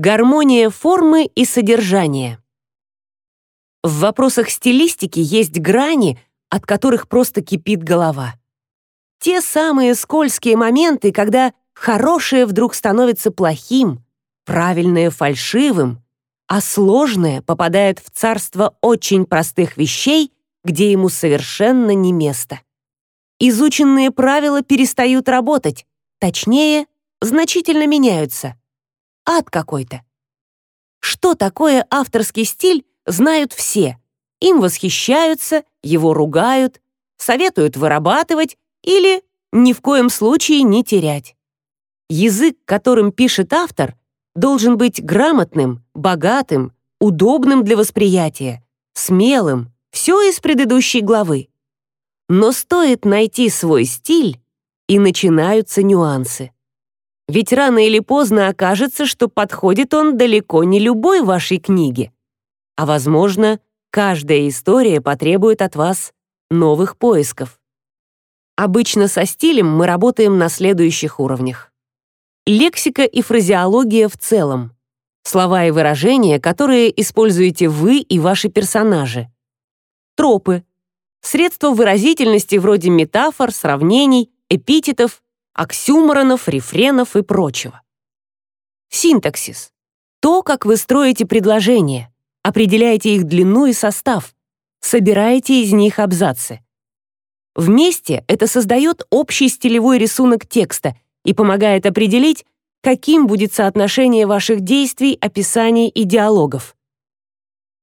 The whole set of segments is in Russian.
Гармония формы и содержания. В вопросах стилистики есть грани, от которых просто кипит голова. Те самые скользкие моменты, когда хорошее вдруг становится плохим, правильное — фальшивым, а сложное попадает в царство очень простых вещей, где ему совершенно не место. Изученные правила перестают работать, точнее, значительно меняются. Ад какой-то. Что такое авторский стиль, знают все. Им восхищаются, его ругают, советуют вырабатывать или ни в коем случае не терять. Язык, которым пишет автор, должен быть грамотным, богатым, удобным для восприятия, смелым, все из предыдущей главы. Но стоит найти свой стиль, и начинаются нюансы. Ведь рано или поздно окажется, что подходит он далеко не любой вашей книге. А возможно, каждая история потребует от вас новых поисков. Обычно со стилем мы работаем на следующих уровнях. Лексика и фразеология в целом. Слова и выражения, которые используете вы и ваши персонажи. Тропы. Средства выразительности вроде метафор, сравнений, эпитетов, оксюморонов, рефренов и прочего. Синтаксис. То, как вы строите предложения, определяете их длину и состав, собираете из них абзацы. Вместе это создает общий стилевой рисунок текста и помогает определить, каким будет соотношение ваших действий, описаний и диалогов.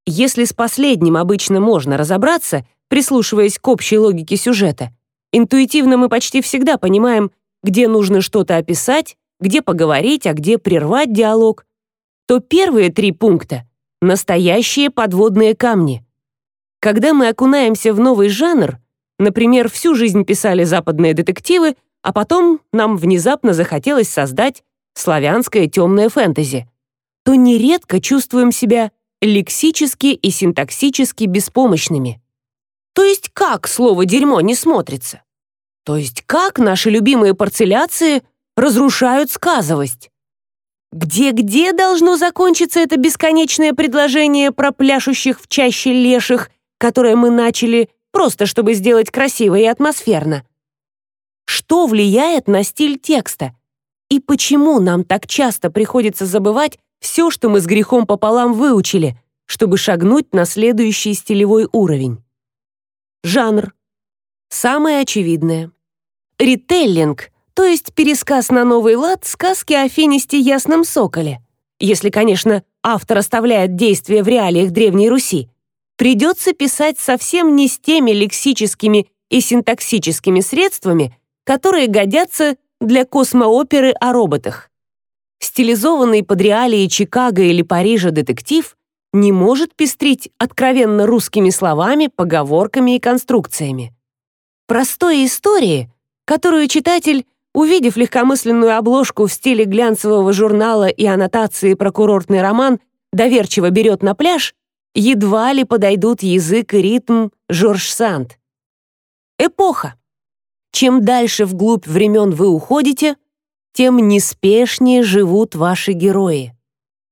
Если с последним обычно можно разобраться, прислушиваясь к общей логике сюжета, интуитивно мы почти всегда понимаем, где нужно что-то описать, где поговорить, а где прервать диалог, то первые три пункта — настоящие подводные камни. Когда мы окунаемся в новый жанр, например, всю жизнь писали западные детективы, а потом нам внезапно захотелось создать славянское темное фэнтези, то нередко чувствуем себя лексически и синтаксически беспомощными. То есть как слово «дерьмо» не смотрится? То есть как наши любимые парцеляции разрушают сказовость? Где-где должно закончиться это бесконечное предложение про пляшущих в чаще леших, которое мы начали просто чтобы сделать красиво и атмосферно? Что влияет на стиль текста? И почему нам так часто приходится забывать все, что мы с грехом пополам выучили, чтобы шагнуть на следующий стилевой уровень? Жанр. Самое очевидное. Рителлинг, то есть пересказ на новый лад сказки о финисте Ясном Соколе. Если, конечно, автор оставляет действие в реалиях Древней Руси. Придется писать совсем не с теми лексическими и синтаксическими средствами, которые годятся для космооперы о роботах. Стилизованный под реалии Чикаго или Парижа детектив не может пестрить откровенно русскими словами, поговорками и конструкциями. Простой истории — которую читатель, увидев легкомысленную обложку в стиле глянцевого журнала и аннотации про курортный роман, доверчиво берет на пляж, едва ли подойдут язык и ритм Жорж Санд. Эпоха. Чем дальше вглубь времен вы уходите, тем неспешнее живут ваши герои,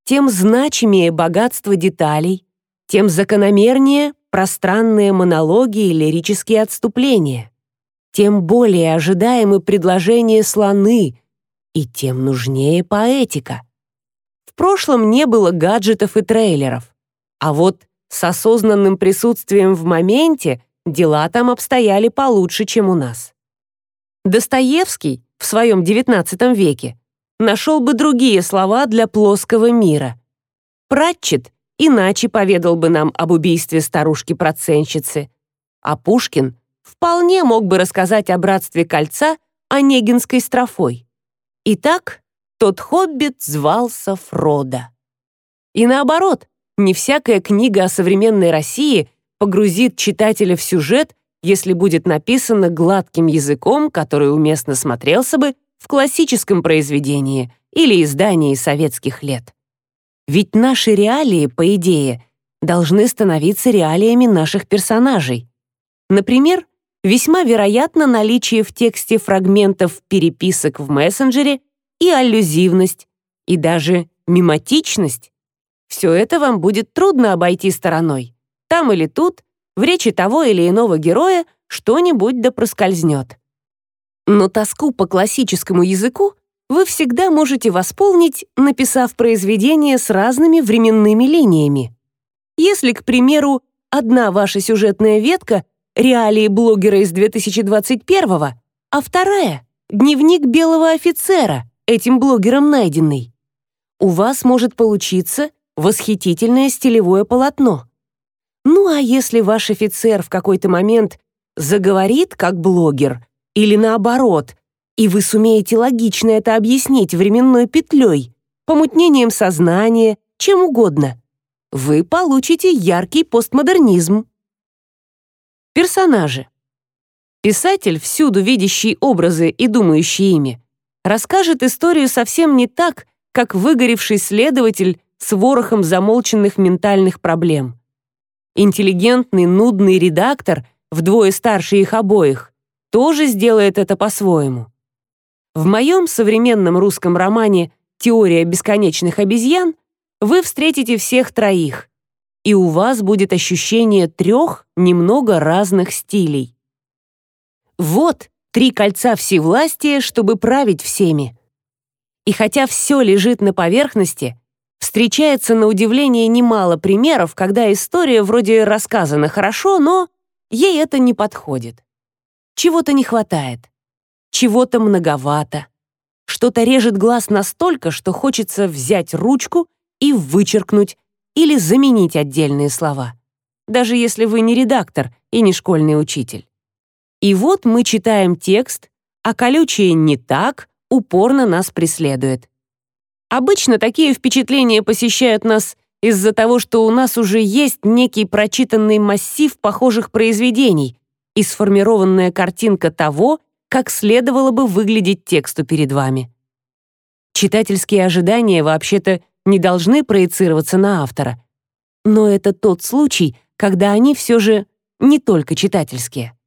тем значимее богатство деталей, тем закономернее пространные монологи и лирические отступления тем более ожидаемы предложения слоны, и тем нужнее поэтика. В прошлом не было гаджетов и трейлеров, а вот с осознанным присутствием в моменте дела там обстояли получше, чем у нас. Достоевский в своем XIX веке нашел бы другие слова для плоского мира. Пратчет иначе поведал бы нам об убийстве старушки-проценщицы, а Пушкин вполне мог бы рассказать о братстве кольца Онегинской строфой. Итак, тот хоббит звался Фродо. И наоборот, не всякая книга о современной России погрузит читателя в сюжет, если будет написана гладким языком, который уместно смотрелся бы в классическом произведении или издании советских лет. Ведь наши реалии, по идее, должны становиться реалиями наших персонажей. Например, весьма вероятно наличие в тексте фрагментов переписок в мессенджере и аллюзивность, и даже мимотичность, все это вам будет трудно обойти стороной. Там или тут, в речи того или иного героя, что-нибудь да проскользнет. Но тоску по классическому языку вы всегда можете восполнить, написав произведение с разными временными линиями. Если, к примеру, одна ваша сюжетная ветка — реалии блогера из 2021 а вторая — дневник белого офицера, этим блогером найденный, у вас может получиться восхитительное стилевое полотно. Ну а если ваш офицер в какой-то момент заговорит как блогер или наоборот, и вы сумеете логично это объяснить временной петлей, помутнением сознания, чем угодно, вы получите яркий постмодернизм. Персонажи. Писатель, всюду видящий образы и думающий ими, расскажет историю совсем не так, как выгоревший следователь с ворохом замолченных ментальных проблем. Интеллигентный, нудный редактор, вдвое старше их обоих, тоже сделает это по-своему. В моем современном русском романе «Теория бесконечных обезьян» вы встретите всех троих, и у вас будет ощущение трех немного разных стилей. Вот три кольца всевластия, чтобы править всеми. И хотя все лежит на поверхности, Встречается на удивление немало примеров, когда история вроде рассказана хорошо, но ей это не подходит. Чего-то не хватает, чего-то многовато. Что-то режет глаз настолько, что хочется взять ручку и вычеркнуть или заменить отдельные слова, даже если вы не редактор и не школьный учитель. И вот мы читаем текст, а колючее «не так» упорно нас преследует. Обычно такие впечатления посещают нас из-за того, что у нас уже есть некий прочитанный массив похожих произведений и сформированная картинка того, как следовало бы выглядеть тексту перед вами. Читательские ожидания вообще-то не должны проецироваться на автора. Но это тот случай, когда они все же не только читательские.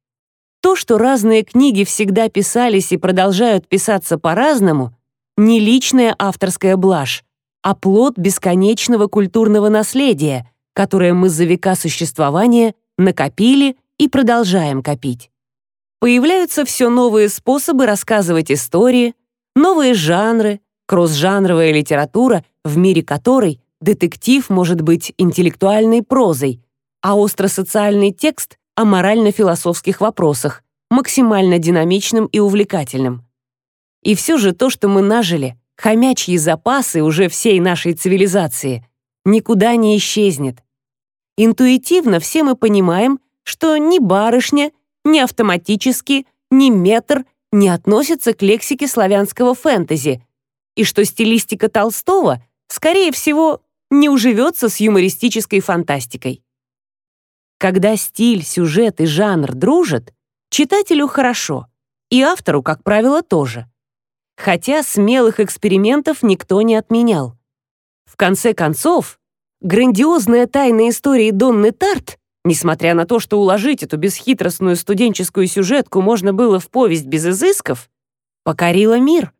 То, что разные книги всегда писались и продолжают писаться по-разному, не личная авторская блажь, а плод бесконечного культурного наследия, которое мы за века существования накопили и продолжаем копить. Появляются все новые способы рассказывать истории, новые жанры, кросс-жанровая литература, в мире которой детектив может быть интеллектуальной прозой, а остросоциальный текст — о морально-философских вопросах, максимально динамичным и увлекательным. И все же то, что мы нажили, хомячьи запасы уже всей нашей цивилизации, никуда не исчезнет. Интуитивно все мы понимаем, что ни барышня, ни автоматически, ни метр не относятся к лексике славянского фэнтези, и что стилистика Толстого, скорее всего, не уживется с юмористической фантастикой. Когда стиль, сюжет и жанр дружат, читателю хорошо, и автору, как правило, тоже хотя смелых экспериментов никто не отменял. В конце концов, грандиозная тайна истории Донны Тарт, несмотря на то, что уложить эту бесхитростную студенческую сюжетку можно было в повесть без изысков, покорила мир.